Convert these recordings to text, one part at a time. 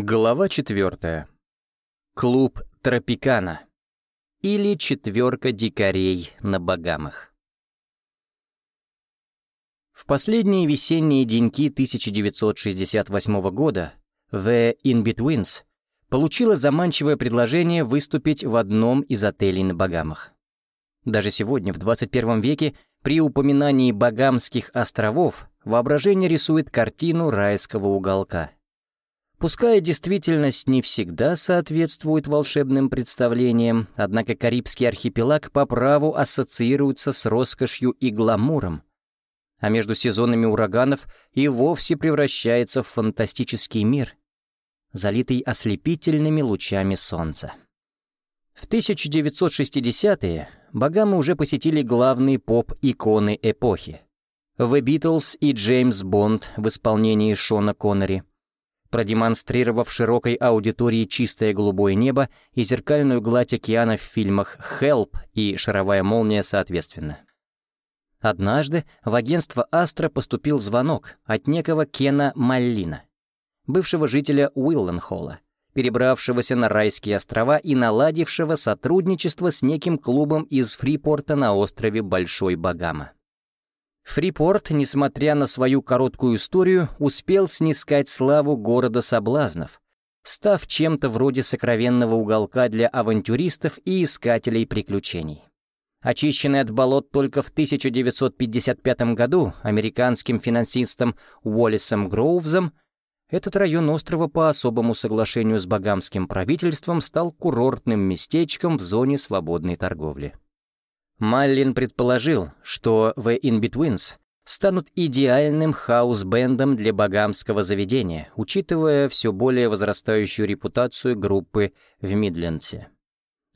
Глава четвертая. Клуб Тропикана. Или четверка дикарей на Багамах. В последние весенние деньки 1968 года The In-Betweens получила заманчивое предложение выступить в одном из отелей на Багамах. Даже сегодня, в 21 веке, при упоминании Багамских островов воображение рисует картину райского уголка — Пускай действительность не всегда соответствует волшебным представлениям, однако Карибский архипелаг по праву ассоциируется с роскошью и гламуром, а между сезонами ураганов и вовсе превращается в фантастический мир, залитый ослепительными лучами солнца. В 1960-е Багамы уже посетили главные поп-иконы эпохи. The Beatles и Джеймс Бонд в исполнении Шона Коннери — продемонстрировав широкой аудитории чистое голубое небо и зеркальную гладь океана в фильмах «Хелп» и «Шаровая молния» соответственно. Однажды в агентство «Астра» поступил звонок от некого Кена Маллина, бывшего жителя Уилленхолла, перебравшегося на райские острова и наладившего сотрудничество с неким клубом из Фрипорта на острове Большой Багама. Фрипорт, несмотря на свою короткую историю, успел снискать славу города соблазнов, став чем-то вроде сокровенного уголка для авантюристов и искателей приключений. Очищенный от болот только в 1955 году американским финансистом Уоллесом Гроувзом, этот район острова по особому соглашению с багамским правительством стал курортным местечком в зоне свободной торговли. Маллин предположил, что The In-Betweens станут идеальным хаус-бендом для багамского заведения, учитывая все более возрастающую репутацию группы в Мидлендсе.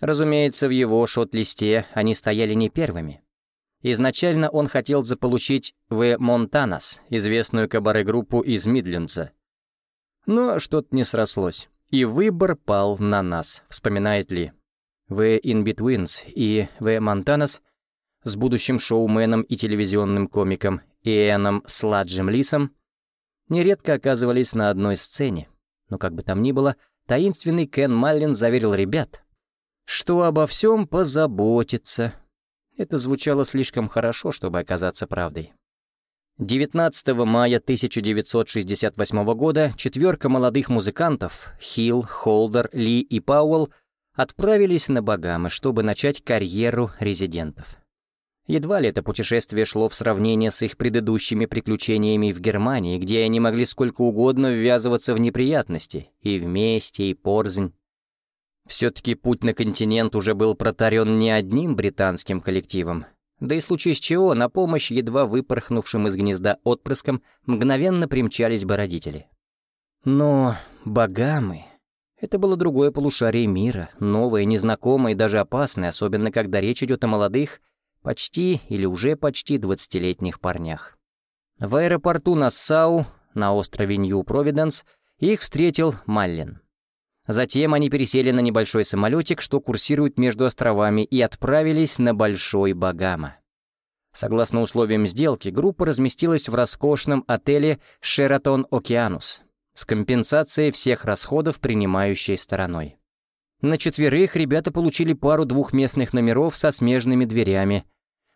Разумеется, в его шот-листе они стояли не первыми. Изначально он хотел заполучить The Montanas, известную кабаре-группу из Мидлендса. Но что-то не срослось, и выбор пал на нас, вспоминает Ли. The In-Betweens и The Montanas с будущим шоуменом и телевизионным комиком Иэном Сладжем Лисом нередко оказывались на одной сцене. Но как бы там ни было, таинственный Кен Маллин заверил ребят, что обо всем позаботится. Это звучало слишком хорошо, чтобы оказаться правдой. 19 мая 1968 года четверка молодых музыкантов — Хилл, Холдер, Ли и Пауэлл отправились на Багамы, чтобы начать карьеру резидентов. Едва ли это путешествие шло в сравнение с их предыдущими приключениями в Германии, где они могли сколько угодно ввязываться в неприятности, и вместе, и порзнь. Все-таки путь на континент уже был протарен не одним британским коллективом, да и в случае с чего на помощь едва выпорхнувшим из гнезда отпрыскам мгновенно примчались бы родители. Но Багамы это было другое полушарие мира, новое, незнакомое и даже опасное, особенно когда речь идет о молодых, почти или уже почти двадцатилетних парнях. В аэропорту Нассау, на острове Нью-Провиденс, их встретил Маллин. Затем они пересели на небольшой самолетик, что курсирует между островами, и отправились на Большой Багама. Согласно условиям сделки, группа разместилась в роскошном отеле «Шератон Океанус», с компенсацией всех расходов принимающей стороной. На четверых ребята получили пару двухместных номеров со смежными дверями,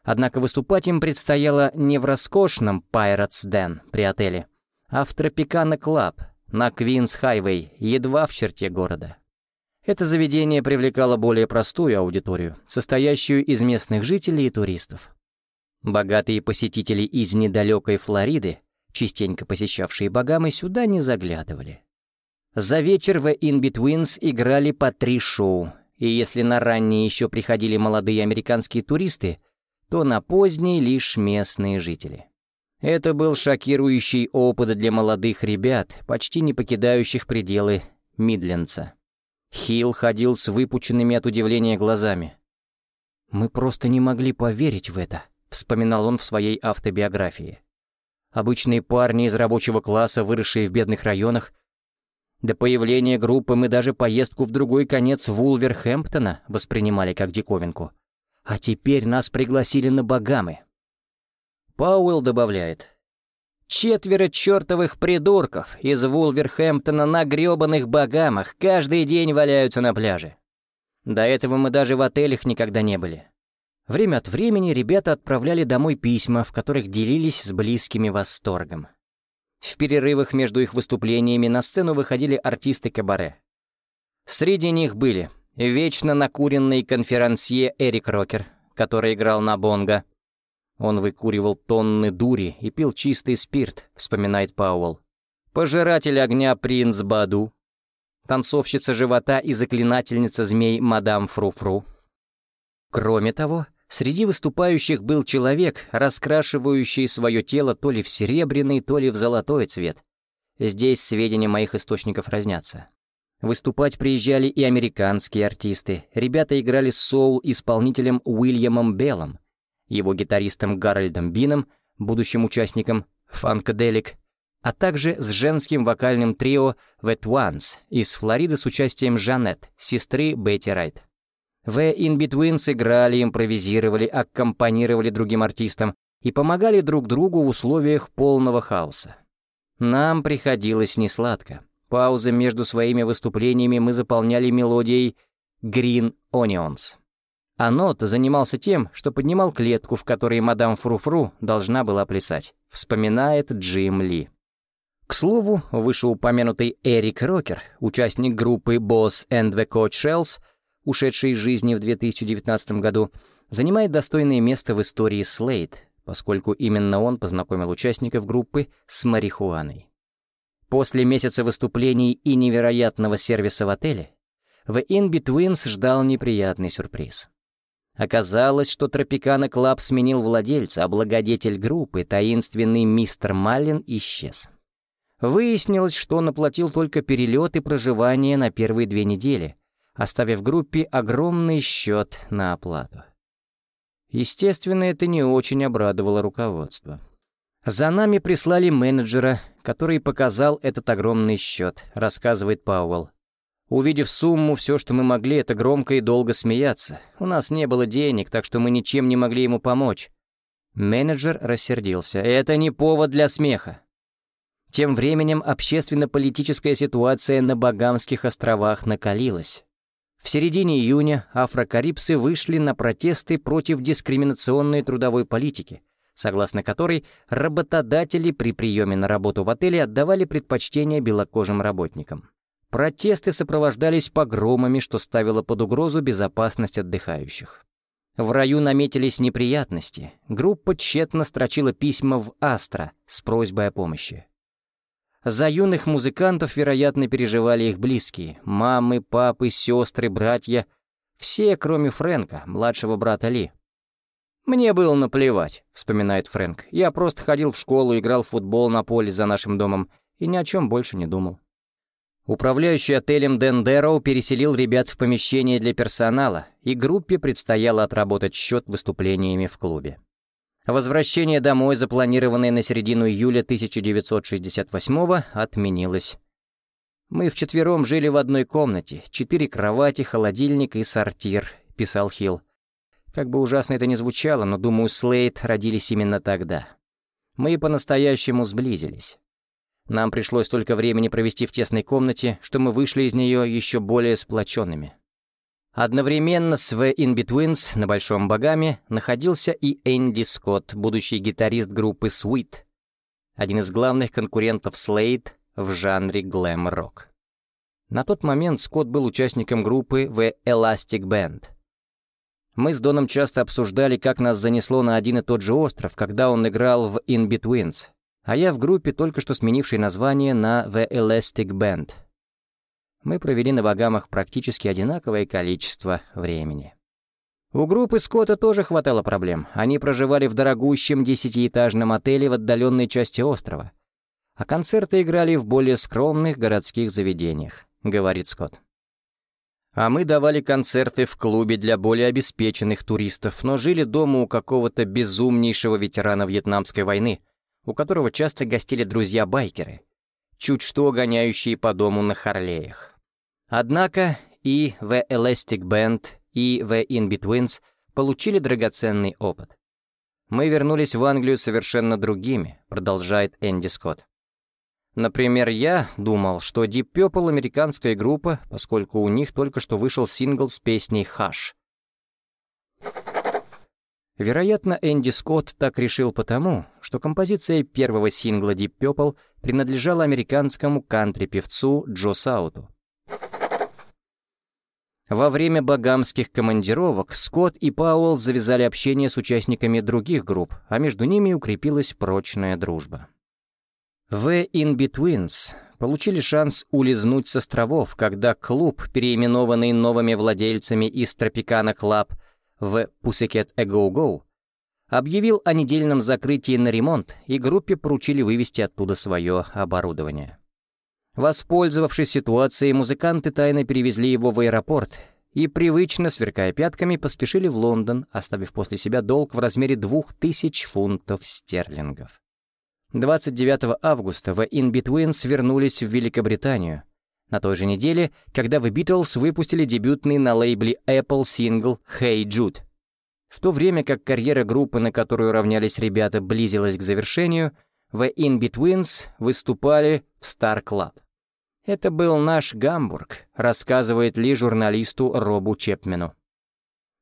однако выступать им предстояло не в роскошном Pirates Den при отеле, а в Tropicana Club на Queen's Highway, едва в черте города. Это заведение привлекало более простую аудиторию, состоящую из местных жителей и туристов. Богатые посетители из недалекой Флориды частенько посещавшие Багамы, сюда не заглядывали. За вечер в In-Betweens играли по три шоу, и если на ранние еще приходили молодые американские туристы, то на поздние лишь местные жители. Это был шокирующий опыт для молодых ребят, почти не покидающих пределы Мидлендса. Хилл ходил с выпученными от удивления глазами. «Мы просто не могли поверить в это», — вспоминал он в своей автобиографии обычные парни из рабочего класса, выросшие в бедных районах. До появления группы мы даже поездку в другой конец Вулверхэмптона воспринимали как диковинку. А теперь нас пригласили на Багамы. Пауэлл добавляет. Четверо чертовых придурков из Вулверхэмптона на гребаных богамах каждый день валяются на пляже. До этого мы даже в отелях никогда не были. Время от времени ребята отправляли домой письма, в которых делились с близкими восторгом. В перерывах между их выступлениями на сцену выходили артисты кабаре. Среди них были вечно накуренный конферансье Эрик Рокер, который играл на бонго, он выкуривал тонны дури и пил чистый спирт, вспоминает Пауэлл. Пожиратель огня принц Баду, танцовщица живота и заклинательница змей мадам Фруфру. -фру. Кроме того, среди выступающих был человек, раскрашивающий свое тело то ли в серебряный, то ли в золотой цвет. Здесь сведения моих источников разнятся. Выступать приезжали и американские артисты. Ребята играли с соул-исполнителем Уильямом Беллом, его гитаристом Гарольдом Бином, будущим участником Funkadelic, а также с женским вокальным трио The Twans из Флориды с участием Жанет, сестры Бетти Райт. The In-Betweens играли, импровизировали, аккомпанировали другим артистам и помогали друг другу в условиях полного хаоса. Нам приходилось несладко. Паузы между своими выступлениями мы заполняли мелодией «Green Onions». Анот занимался тем, что поднимал клетку, в которой мадам Фруфру -фру должна была плясать, вспоминает Джим Ли. К слову, вышеупомянутый Эрик Рокер, участник группы Boss and the Coach Shells, ушедший из жизни в 2019 году, занимает достойное место в истории Слейд, поскольку именно он познакомил участников группы с марихуаной. После месяца выступлений и невероятного сервиса в отеле, в In-Betweens ждал неприятный сюрприз. Оказалось, что Tropicana Club сменил владельца, а благодетель группы, таинственный мистер Маллин, исчез. Выяснилось, что он оплатил только перелет и проживание на первые две недели, оставив группе огромный счет на оплату. Естественно, это не очень обрадовало руководство. За нами прислали менеджера, который показал этот огромный счет, рассказывает Пауэлл. Увидев сумму, все, что мы могли, это громко и долго смеяться. У нас не было денег, так что мы ничем не могли ему помочь. Менеджер рассердился. Это не повод для смеха. Тем временем общественно-политическая ситуация на Багамских островах накалилась. В середине июня афрокарибцы вышли на протесты против дискриминационной трудовой политики, согласно которой работодатели при приеме на работу в отеле отдавали предпочтение белокожим работникам. Протесты сопровождались погромами, что ставило под угрозу безопасность отдыхающих. В раю наметились неприятности. Группа тщетно строчила письма в Астра с просьбой о помощи. За юных музыкантов, вероятно, переживали их близкие. Мамы, папы, сестры, братья. Все, кроме Фрэнка, младшего брата Ли. «Мне было наплевать», — вспоминает Фрэнк. «Я просто ходил в школу, играл в футбол на поле за нашим домом и ни о чем больше не думал». Управляющий отелем Дэн Дэроу переселил ребят в помещение для персонала, и группе предстояло отработать счет выступлениями в клубе. Возвращение домой, запланированное на середину июля 1968-го, отменилось. «Мы вчетвером жили в одной комнате, четыре кровати, холодильник и сортир», — писал Хилл. Как бы ужасно это ни звучало, но, думаю, Слейд родились именно тогда. Мы по-настоящему сблизились. Нам пришлось столько времени провести в тесной комнате, что мы вышли из нее еще более сплоченными. Одновременно с The In-Betweens на Большом Багаме находился и Энди Скотт, будущий гитарист группы Sweet, один из главных конкурентов Slade в жанре глэм-рок. На тот момент Скотт был участником группы The Elastic Band. Мы с Доном часто обсуждали, как нас занесло на один и тот же остров, когда он играл в In-Betweens, а я в группе, только что сменившей название на The Elastic Band. Мы провели на Багамах практически одинаковое количество времени. У группы Скотта тоже хватало проблем. Они проживали в дорогущем десятиэтажном отеле в отдаленной части острова. А концерты играли в более скромных городских заведениях, говорит Скотт. А мы давали концерты в клубе для более обеспеченных туристов, но жили дома у какого-то безумнейшего ветерана Вьетнамской войны — у которого часто гостили друзья-байкеры, чуть что гоняющие по дому на Харлеях. Однако и The Elastic Band, и The In-Betweens получили драгоценный опыт. Мы вернулись в Англию совершенно другими, продолжает Энди Скотт. Например, я думал, что Deep Purple — американская группа, поскольку у них только что вышел сингл с песней «Хаш». Вероятно, Энди Скотт так решил потому, что композиция первого сингла Deep Purple принадлежала американскому кантри-певцу Джо Сауту. Во время багамских командировок Скотт и Пауэлл завязали общение с участниками других групп, а между ними укрепилась прочная дружба. The In-Betweens получили шанс улизнуть с островов, когда клуб, переименованный новыми владельцами из Tropicana Club в Pussycat A объявил о недельном закрытии на ремонт, и группе поручили вывести оттуда свое оборудование. Воспользовавшись ситуацией, музыканты тайно перевезли его в аэропорт и, привычно сверкая пятками, поспешили в Лондон, оставив после себя долг в размере двух тысяч фунтов стерлингов. 29 августа в In-Betweens вернулись в Великобританию, на той же неделе, когда The Beatles выпустили дебютный на лейбле Apple сингл «Hey Jude». В то время как карьера группы, на которую равнялись ребята, близилась к завершению, в In-Betweens выступали в Star Club. «Это был наш Гамбург», рассказывает Ли журналисту Робу Чепмену.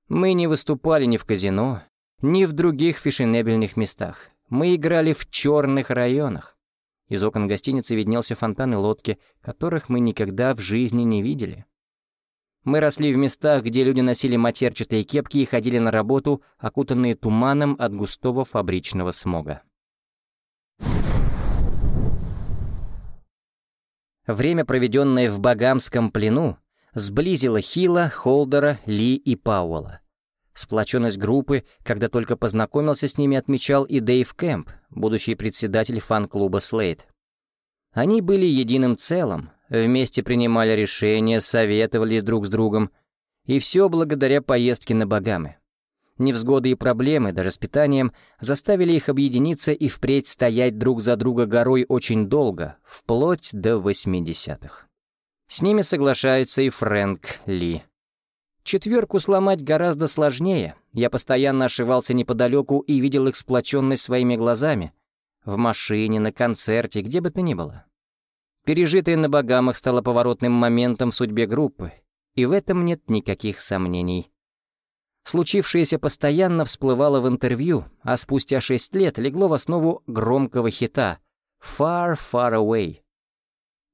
«Мы не выступали ни в казино, ни в других фешенебельных местах. Мы играли в черных районах. Из окон гостиницы виднелся фонтан и лодки, которых мы никогда в жизни не видели. Мы росли в местах, где люди носили матерчатые кепки и ходили на работу, окутанные туманом от густого фабричного смога. Время, проведенное в Багамском плену, сблизило Хила, Холдера, Ли и Пауэлла. Сплоченность группы, когда только познакомился с ними, отмечал и Дэйв Кэмп, будущий председатель фан-клуба «Слейд». Они были единым целым, вместе принимали решения, советовались друг с другом, и все благодаря поездке на Багамы. Невзгоды и проблемы, даже с питанием, заставили их объединиться и впредь стоять друг за друга горой очень долго, вплоть до 80-х. С ними соглашается и Фрэнк Ли. Четверку сломать гораздо сложнее. Я постоянно ошивался неподалеку и видел их сплоченность своими глазами. В машине, на концерте, где бы то ни было. Пережитое на Багамах стало поворотным моментом в судьбе группы, и в этом нет никаких сомнений. Случившееся постоянно всплывало в интервью, а спустя шесть лет легло в основу громкого хита «Far, Far Away».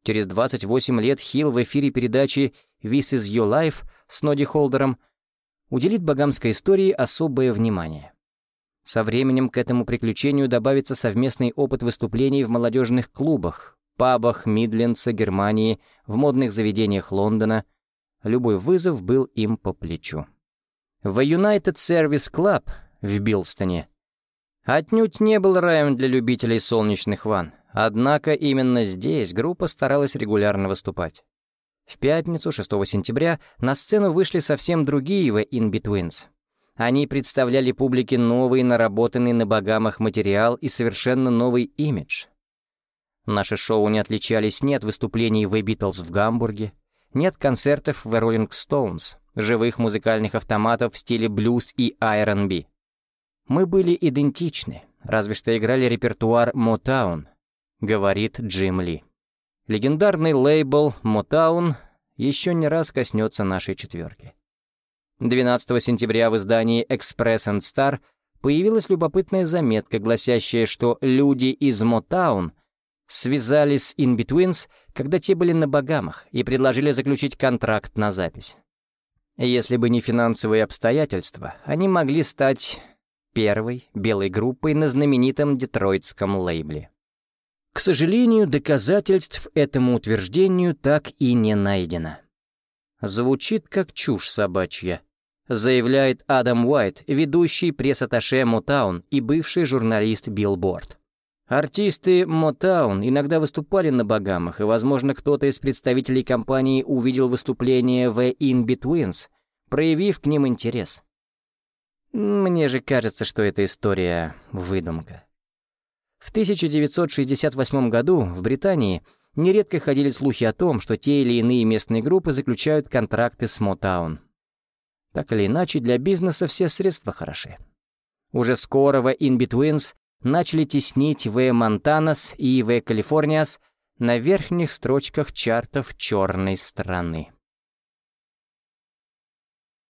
Через 28 лет Хилл в эфире передачи «This is Your Life» с Ноди Холдером, уделит богамской истории особое внимание. Со временем к этому приключению добавится совместный опыт выступлений в молодежных клубах, пабах Мидлендса, Германии, в модных заведениях Лондона. Любой вызов был им по плечу. В United Service Club в Билстоне отнюдь не был раем для любителей солнечных ванн, однако именно здесь группа старалась регулярно выступать. В пятницу, 6 сентября, на сцену вышли совсем другие The In-Betweens. Они представляли публике новый, наработанный на богамах материал и совершенно новый имидж. Наши шоу не отличались ни от выступлений The Beatles в Гамбурге, ни от концертов в Rolling Stones, живых музыкальных автоматов в стиле блюз и R&B. Мы были идентичны, разве что играли репертуар Motown, говорит Джим Ли. Легендарный лейбл Motown еще не раз коснется нашей четверки. 12 сентября в издании Express and Star появилась любопытная заметка, гласящая, что люди из Motown связались с In-Betweens, когда те были на Багамах, и предложили заключить контракт на запись. Если бы не финансовые обстоятельства, они могли стать первой белой группой на знаменитом детройтском лейбле. К сожалению, доказательств этому утверждению так и не найдено. Звучит как чушь собачья, заявляет Адам Уайт, ведущий пресс-атташе Motown и бывший журналист Билборд. Артисты Motown иногда выступали на Багамах, и, возможно, кто-то из представителей компании увидел выступление The 'N Betweens, проявив к ним интерес. Мне же кажется, что эта история — выдумка. В 1968 году в Британии нередко ходили слухи о том, что те или иные местные группы заключают контракты с Motown. Так или иначе, для бизнеса все средства хороши. Уже скоро The In-Betweens начали теснить The Montanas и The Californias на верхних строчках чартов черной страны.